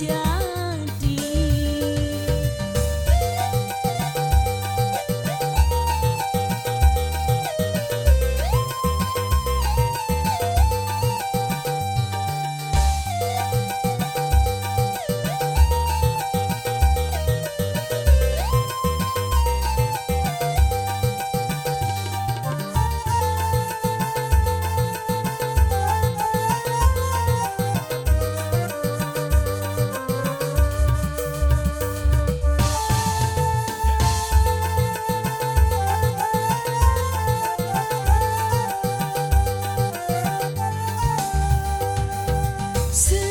хотят. soon